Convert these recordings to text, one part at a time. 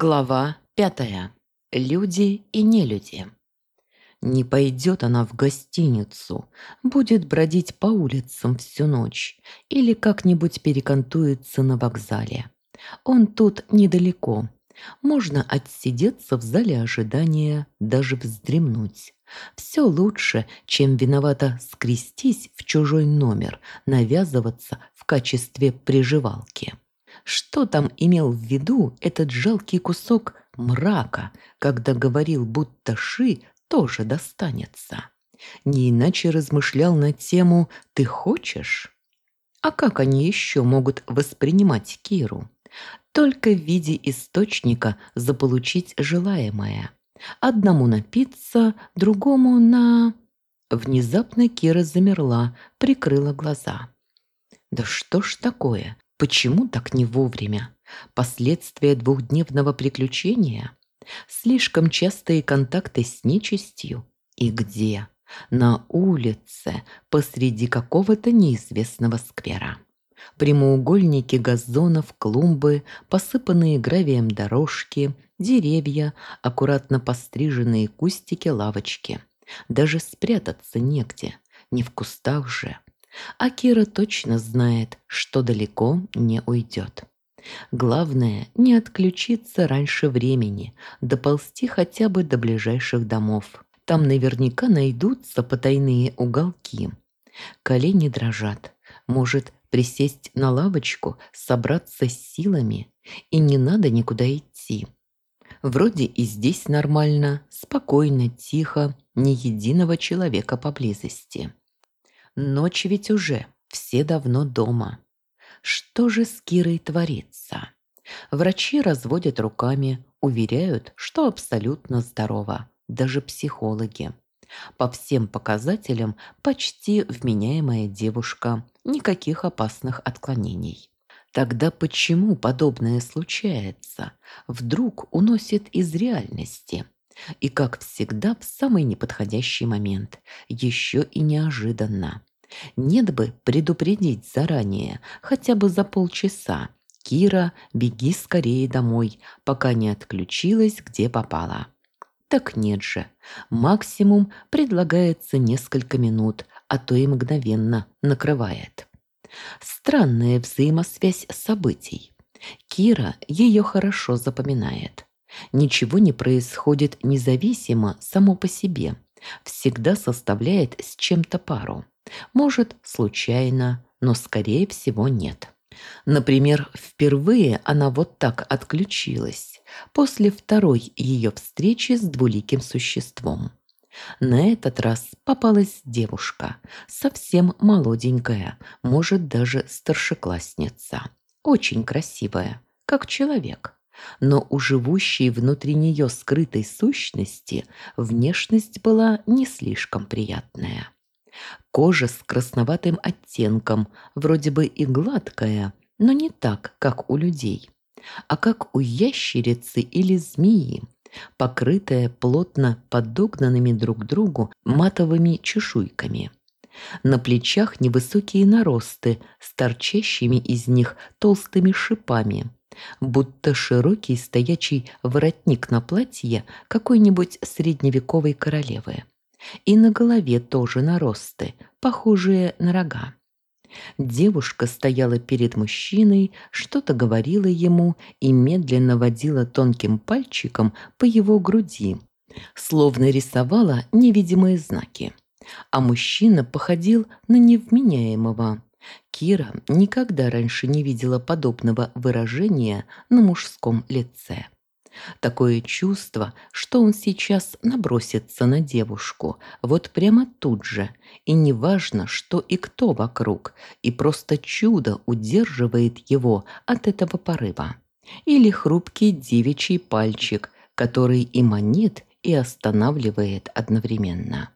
Глава пятая. Люди и нелюди. Не пойдет она в гостиницу, будет бродить по улицам всю ночь или как-нибудь перекантуется на вокзале. Он тут недалеко. Можно отсидеться в зале ожидания, даже вздремнуть. Все лучше, чем виновато скрестись в чужой номер, навязываться в качестве приживалки. Что там имел в виду этот жалкий кусок мрака, когда говорил, будто Ши тоже достанется? Не иначе размышлял на тему «ты хочешь?». А как они еще могут воспринимать Киру? Только в виде источника заполучить желаемое. Одному напиться, другому на... Внезапно Кира замерла, прикрыла глаза. Да что ж такое? Почему так не вовремя? Последствия двухдневного приключения? Слишком частые контакты с нечистью? И где? На улице, посреди какого-то неизвестного сквера. Прямоугольники газонов, клумбы, посыпанные гравием дорожки, деревья, аккуратно постриженные кустики, лавочки. Даже спрятаться негде, не в кустах же. А Кира точно знает, что далеко не уйдет. Главное, не отключиться раньше времени, доползти хотя бы до ближайших домов. Там наверняка найдутся потайные уголки. Колени дрожат. Может, присесть на лавочку, собраться с силами, и не надо никуда идти. Вроде и здесь нормально, спокойно, тихо, ни единого человека поблизости. Ночь ведь уже, все давно дома. Что же с Кирой творится? Врачи разводят руками, уверяют, что абсолютно здорова, даже психологи. По всем показателям почти вменяемая девушка, никаких опасных отклонений. Тогда почему подобное случается? Вдруг уносит из реальности? И, как всегда, в самый неподходящий момент, еще и неожиданно. Нет бы предупредить заранее, хотя бы за полчаса. Кира, беги скорее домой, пока не отключилась, где попала. Так нет же. Максимум предлагается несколько минут, а то и мгновенно накрывает. Странная взаимосвязь событий. Кира ее хорошо запоминает. Ничего не происходит независимо само по себе. Всегда составляет с чем-то пару. Может, случайно, но скорее всего нет. Например, впервые она вот так отключилась после второй ее встречи с двуликим существом. На этот раз попалась девушка, совсем молоденькая, может даже старшеклассница. Очень красивая, как человек. Но у живущей внутри нее скрытой сущности внешность была не слишком приятная. Кожа с красноватым оттенком, вроде бы и гладкая, но не так, как у людей, а как у ящерицы или змеи, покрытая плотно подогнанными друг другу матовыми чешуйками. На плечах невысокие наросты с торчащими из них толстыми шипами, будто широкий стоячий воротник на платье какой-нибудь средневековой королевы. И на голове тоже наросты, похожие на рога. Девушка стояла перед мужчиной, что-то говорила ему и медленно водила тонким пальчиком по его груди, словно рисовала невидимые знаки. А мужчина походил на невменяемого. Кира никогда раньше не видела подобного выражения на мужском лице. Такое чувство, что он сейчас набросится на девушку, вот прямо тут же, и неважно, что и кто вокруг, и просто чудо удерживает его от этого порыва. Или хрупкий девичий пальчик, который и манит, и останавливает одновременно.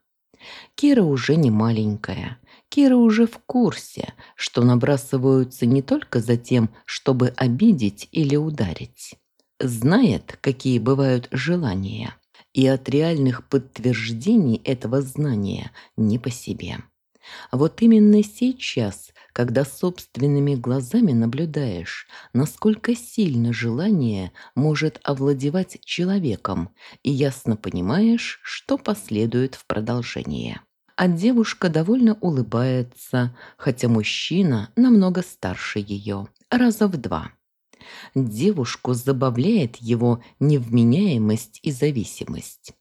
Кира уже не маленькая. Кира уже в курсе, что набрасываются не только за тем, чтобы обидеть или ударить знает, какие бывают желания, и от реальных подтверждений этого знания не по себе. Вот именно сейчас когда собственными глазами наблюдаешь, насколько сильно желание может овладевать человеком, и ясно понимаешь, что последует в продолжении. А девушка довольно улыбается, хотя мужчина намного старше ее, раза в два. Девушку забавляет его невменяемость и зависимость.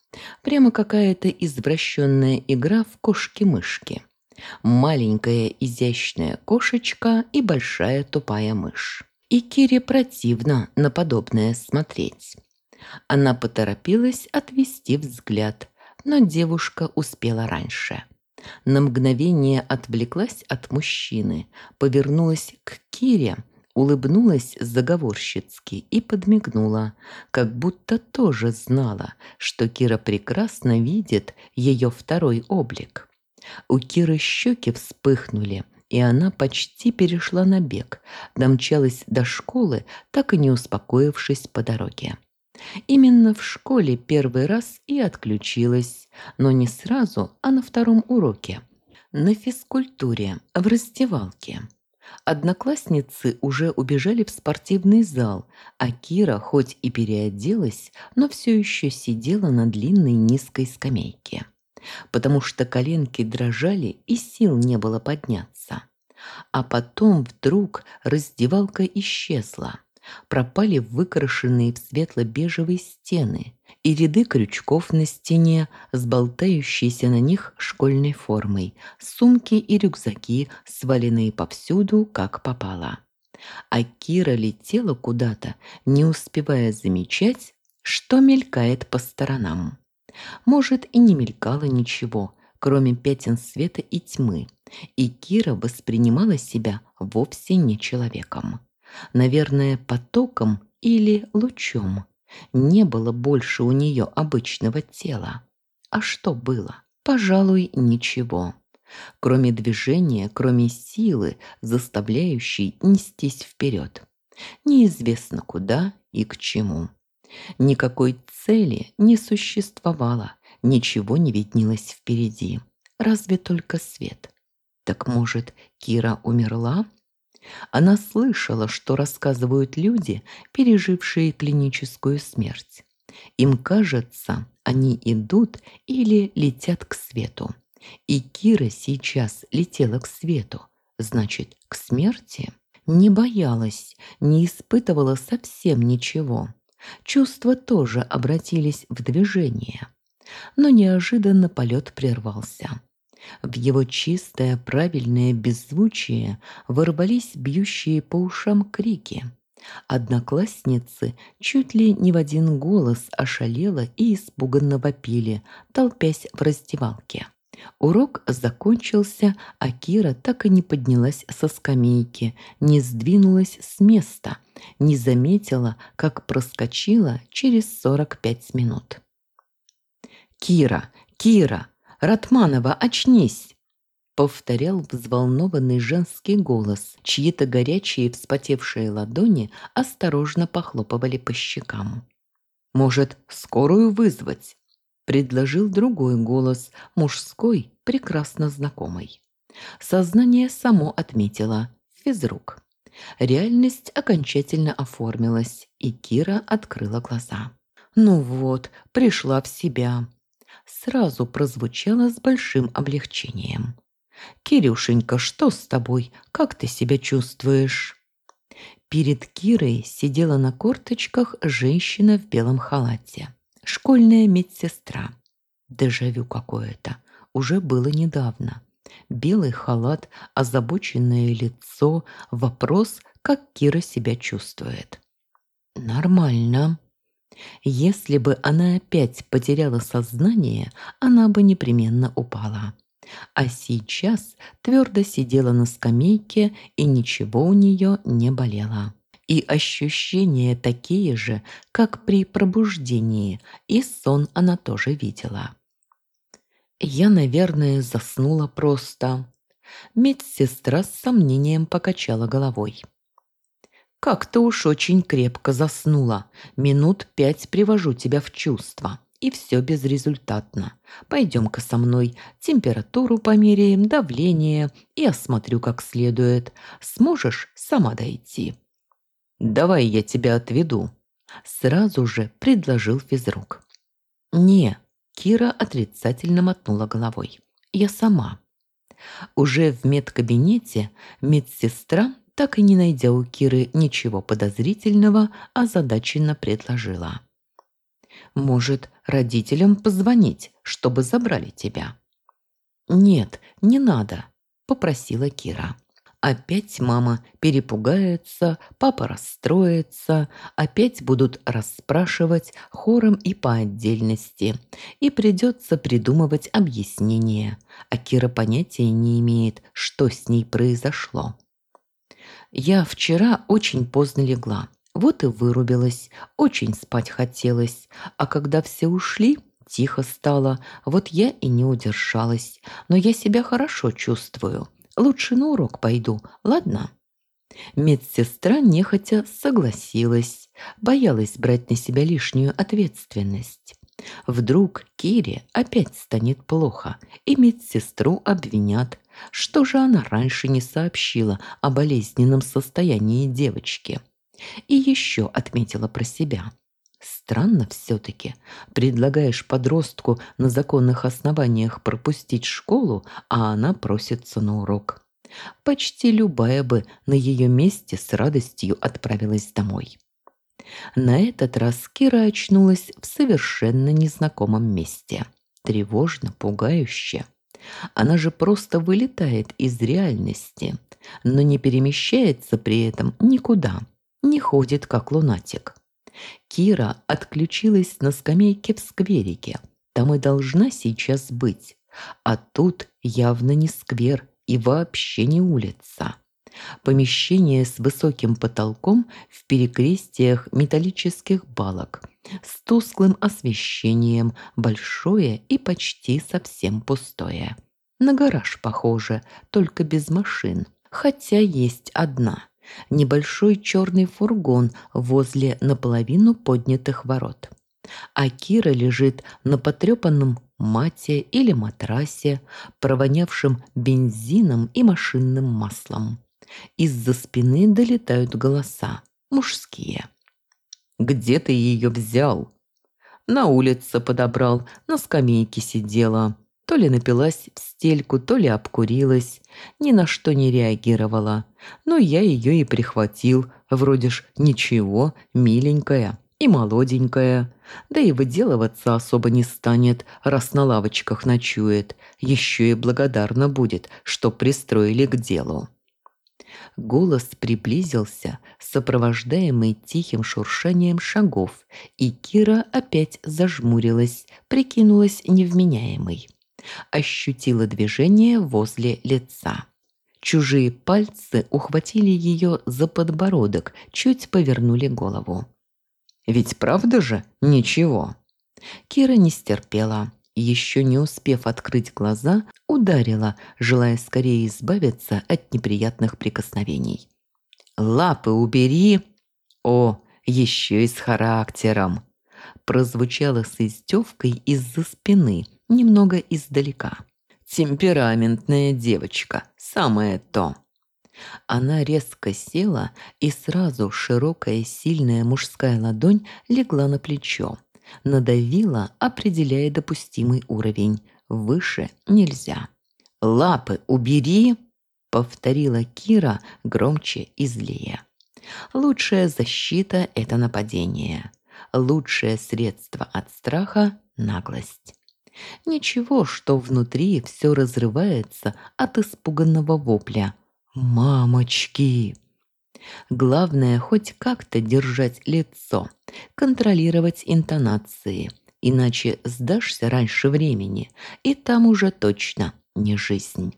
Прямо какая-то извращенная игра в кошки-мышки. Маленькая изящная кошечка и большая тупая мышь. И Кире противно на подобное смотреть. Она поторопилась отвести взгляд, но девушка успела раньше. На мгновение отвлеклась от мужчины, повернулась к Кире, улыбнулась заговорщицки и подмигнула, как будто тоже знала, что Кира прекрасно видит ее второй облик. У Киры щеки вспыхнули, и она почти перешла на бег, домчалась до школы, так и не успокоившись по дороге. Именно в школе первый раз и отключилась, но не сразу, а на втором уроке. На физкультуре, в раздевалке. Одноклассницы уже убежали в спортивный зал, а Кира хоть и переоделась, но все еще сидела на длинной низкой скамейке. Потому что коленки дрожали и сил не было подняться. А потом вдруг раздевалка исчезла пропали выкрашенные в светло-бежевые стены и ряды крючков на стене с болтающейся на них школьной формой, сумки и рюкзаки, сваленные повсюду, как попало. А Кира летела куда-то, не успевая замечать, что мелькает по сторонам. Может, и не мелькало ничего, кроме пятен света и тьмы, и Кира воспринимала себя вовсе не человеком. Наверное, потоком или лучом. Не было больше у нее обычного тела. А что было? Пожалуй, ничего. Кроме движения, кроме силы, заставляющей нестись вперед. Неизвестно куда и к чему. Никакой цели не существовало, ничего не виднелось впереди. Разве только свет. Так может, Кира умерла? Она слышала, что рассказывают люди, пережившие клиническую смерть. Им кажется, они идут или летят к свету. И Кира сейчас летела к свету, значит, к смерти. Не боялась, не испытывала совсем ничего. Чувства тоже обратились в движение. Но неожиданно полет прервался. В его чистое, правильное беззвучие ворвались бьющие по ушам крики. Одноклассницы чуть ли не в один голос ошалело и испуганно вопили, толпясь в раздевалке. Урок закончился, а Кира так и не поднялась со скамейки, не сдвинулась с места, не заметила, как проскочила через 45 минут. «Кира! Кира! Ратманова, очнись!» Повторял взволнованный женский голос, чьи-то горячие вспотевшие ладони осторожно похлопывали по щекам. «Может, скорую вызвать?» Предложил другой голос, мужской, прекрасно знакомый. Сознание само отметило физрук. Реальность окончательно оформилась, и Кира открыла глаза. «Ну вот, пришла в себя сразу прозвучало с большим облегчением. «Кирюшенька, что с тобой? Как ты себя чувствуешь?» Перед Кирой сидела на корточках женщина в белом халате. Школьная медсестра. Дежавю какое-то. Уже было недавно. Белый халат, озабоченное лицо, вопрос, как Кира себя чувствует. «Нормально», если бы она опять потеряла сознание, она бы непременно упала. А сейчас твердо сидела на скамейке, и ничего у нее не болело. И ощущения такие же, как при пробуждении, и сон она тоже видела. Я, наверное, заснула просто. Медсестра с сомнением покачала головой. Как-то уж очень крепко заснула. Минут пять привожу тебя в чувство. и все безрезультатно. Пойдем-ка со мной, температуру померяем, давление и осмотрю как следует. Сможешь сама дойти?» «Давай я тебя отведу», – сразу же предложил физрук. «Не», – Кира отрицательно мотнула головой. «Я сама». Уже в медкабинете медсестра, так и не найдя у Киры ничего подозрительного, озадаченно предложила. Может, родителям позвонить, чтобы забрали тебя?» «Нет, не надо», – попросила Кира. Опять мама перепугается, папа расстроится, опять будут расспрашивать хором и по отдельности, и придется придумывать объяснение, а Кира понятия не имеет, что с ней произошло. Я вчера очень поздно легла. Вот и вырубилась, очень спать хотелось, а когда все ушли, тихо стало, вот я и не удержалась, но я себя хорошо чувствую. Лучше на урок пойду, ладно?» Медсестра нехотя согласилась, боялась брать на себя лишнюю ответственность. Вдруг Кире опять станет плохо, и медсестру обвинят. Что же она раньше не сообщила о болезненном состоянии девочки? И еще отметила про себя. Странно все-таки. Предлагаешь подростку на законных основаниях пропустить школу, а она просится на урок. Почти любая бы на ее месте с радостью отправилась домой. На этот раз Кира очнулась в совершенно незнакомом месте. Тревожно, пугающе. Она же просто вылетает из реальности, но не перемещается при этом никуда не ходит как лунатик. Кира отключилась на скамейке в скверике. Там и должна сейчас быть. А тут явно не сквер и вообще не улица. Помещение с высоким потолком в перекрестиях металлических балок, с тусклым освещением, большое и почти совсем пустое. На гараж похоже, только без машин, хотя есть одна – небольшой черный фургон возле наполовину поднятых ворот. А Кира лежит на потрепанном мате или матрасе, провонявшем бензином и машинным маслом. Из-за спины долетают голоса, мужские. «Где ты ее взял?» «На улице подобрал, на скамейке сидела. То ли напилась в стельку, то ли обкурилась. Ни на что не реагировала. Но я ее и прихватил. Вроде ж ничего, миленькая и молоденькая. Да и выделываться особо не станет, раз на лавочках ночует. Еще и благодарна будет, что пристроили к делу. Голос приблизился, сопровождаемый тихим шуршанием шагов, и Кира опять зажмурилась, прикинулась невменяемой. Ощутила движение возле лица. Чужие пальцы ухватили ее за подбородок, чуть повернули голову. «Ведь правда же? Ничего!» Кира не стерпела. Еще не успев открыть глаза, ударила, желая скорее избавиться от неприятных прикосновений. «Лапы убери!» «О, еще и с характером!» Прозвучало с издевкой из-за спины, немного издалека. Темпераментная девочка, самое то. Она резко села, и сразу широкая сильная мужская ладонь легла на плечо. Надавила, определяя допустимый уровень. Выше нельзя. «Лапы убери!» — повторила Кира громче и злее. «Лучшая защита — это нападение. Лучшее средство от страха — наглость». Ничего, что внутри все разрывается от испуганного вопля. «Мамочки!» Главное хоть как-то держать лицо, контролировать интонации, иначе сдашься раньше времени, и там уже точно не жизнь.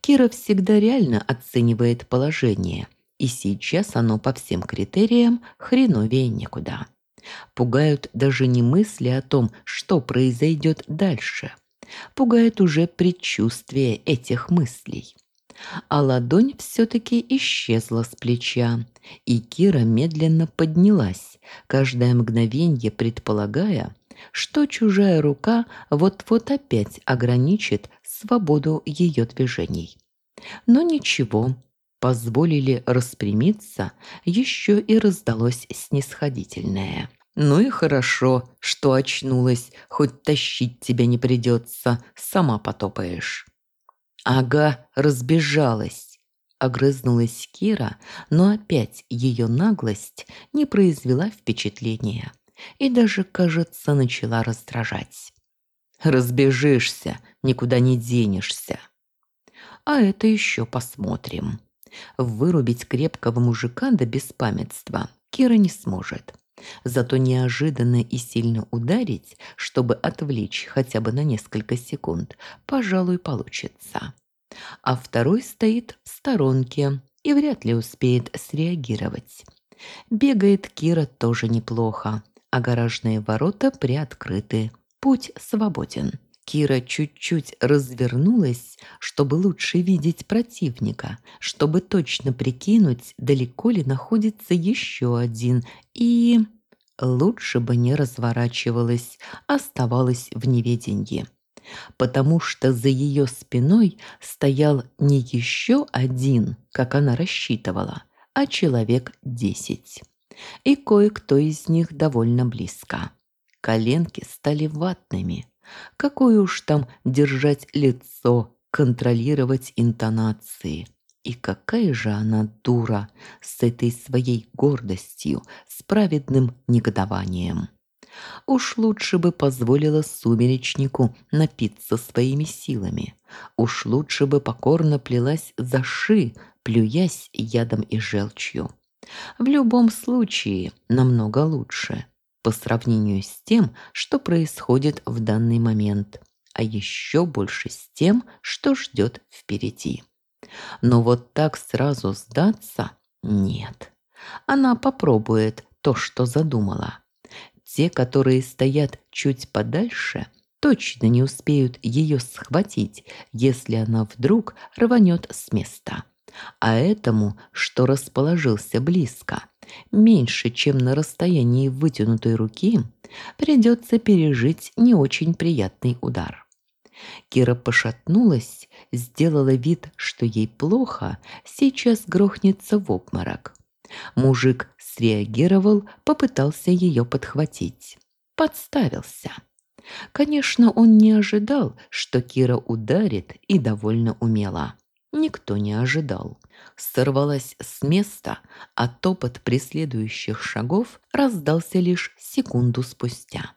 Кира всегда реально оценивает положение, и сейчас оно по всем критериям хреновее некуда. Пугают даже не мысли о том, что произойдет дальше. Пугает уже предчувствие этих мыслей. А ладонь все-таки исчезла с плеча, и Кира медленно поднялась, каждое мгновенье предполагая, что чужая рука вот-вот опять ограничит свободу ее движений. Но ничего, позволили распрямиться, еще и раздалось снисходительное. «Ну и хорошо, что очнулась, хоть тащить тебя не придется, сама потопаешь». «Ага, разбежалась», – огрызнулась Кира, но опять ее наглость не произвела впечатления и даже, кажется, начала раздражать. «Разбежишься, никуда не денешься». «А это еще посмотрим». Вырубить крепкого мужика до беспамятства Кира не сможет. Зато неожиданно и сильно ударить, чтобы отвлечь хотя бы на несколько секунд, пожалуй, получится. А второй стоит в сторонке и вряд ли успеет среагировать. Бегает Кира тоже неплохо, а гаражные ворота приоткрыты. Путь свободен. Кира чуть-чуть развернулась, чтобы лучше видеть противника, чтобы точно прикинуть, далеко ли находится еще один, и... Лучше бы не разворачивалась, оставалась в неведении. Потому что за ее спиной стоял не еще один, как она рассчитывала, а человек десять. И кое-кто из них довольно близко. Коленки стали ватными – Какое уж там держать лицо, контролировать интонации. И какая же она дура с этой своей гордостью, с праведным негодованием. Уж лучше бы позволила сумеречнику напиться своими силами. Уж лучше бы покорно плелась за ши, плюясь ядом и желчью. В любом случае намного лучше по сравнению с тем, что происходит в данный момент, а еще больше с тем, что ждет впереди. Но вот так сразу сдаться нет. Она попробует то, что задумала. Те, которые стоят чуть подальше, точно не успеют ее схватить, если она вдруг рванет с места. А этому, что расположился близко, меньше, чем на расстоянии вытянутой руки, придется пережить не очень приятный удар. Кира пошатнулась, сделала вид, что ей плохо, сейчас грохнется в обморок. Мужик среагировал, попытался ее подхватить. Подставился. Конечно, он не ожидал, что Кира ударит и довольно умела никто не ожидал. Сорвалась с места, а топот преследующих шагов раздался лишь секунду спустя.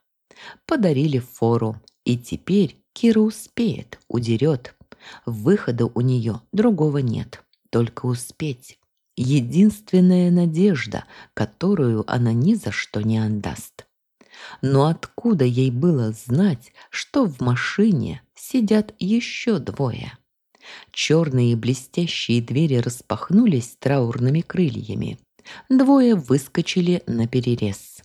Подарили фору, и теперь Кира успеет, удерет. Выхода у нее другого нет, только успеть. Единственная надежда, которую она ни за что не отдаст. Но откуда ей было знать, что в машине сидят еще двое? Черные блестящие двери распахнулись траурными крыльями. Двое выскочили на перерез.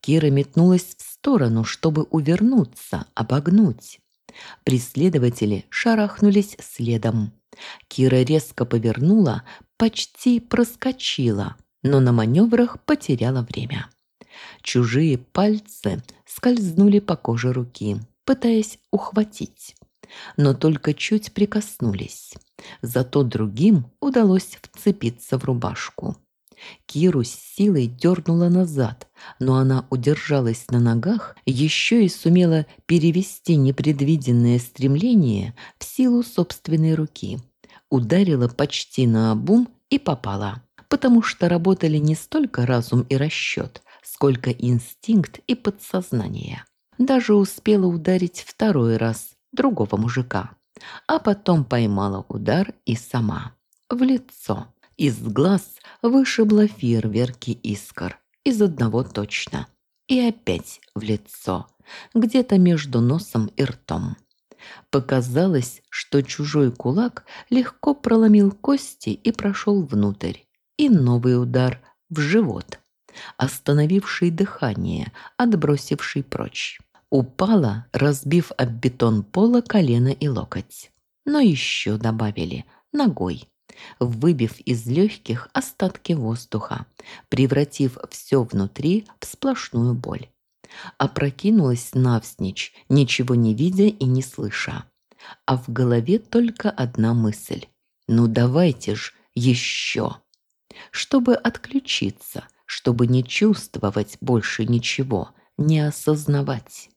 Кира метнулась в сторону, чтобы увернуться, обогнуть. Преследователи шарахнулись следом. Кира резко повернула, почти проскочила, но на маневрах потеряла время. Чужие пальцы скользнули по коже руки, пытаясь ухватить но только чуть прикоснулись. Зато другим удалось вцепиться в рубашку. Киру с силой дернула назад, но она удержалась на ногах, еще и сумела перевести непредвиденное стремление в силу собственной руки. Ударила почти на обум и попала, потому что работали не столько разум и расчет, сколько инстинкт и подсознание. Даже успела ударить второй раз, другого мужика. А потом поймала удар и сама. В лицо. Из глаз вышибла фейерверки искр. Из одного точно. И опять в лицо. Где-то между носом и ртом. Показалось, что чужой кулак легко проломил кости и прошел внутрь. И новый удар в живот, остановивший дыхание, отбросивший прочь. Упала, разбив об бетон пола колено и локоть. Но еще добавили ногой, выбив из легких остатки воздуха, превратив все внутри в сплошную боль. Опрокинулась навсничь, ничего не видя и не слыша. А в голове только одна мысль. «Ну давайте ж еще!» Чтобы отключиться, чтобы не чувствовать больше ничего, не осознавать.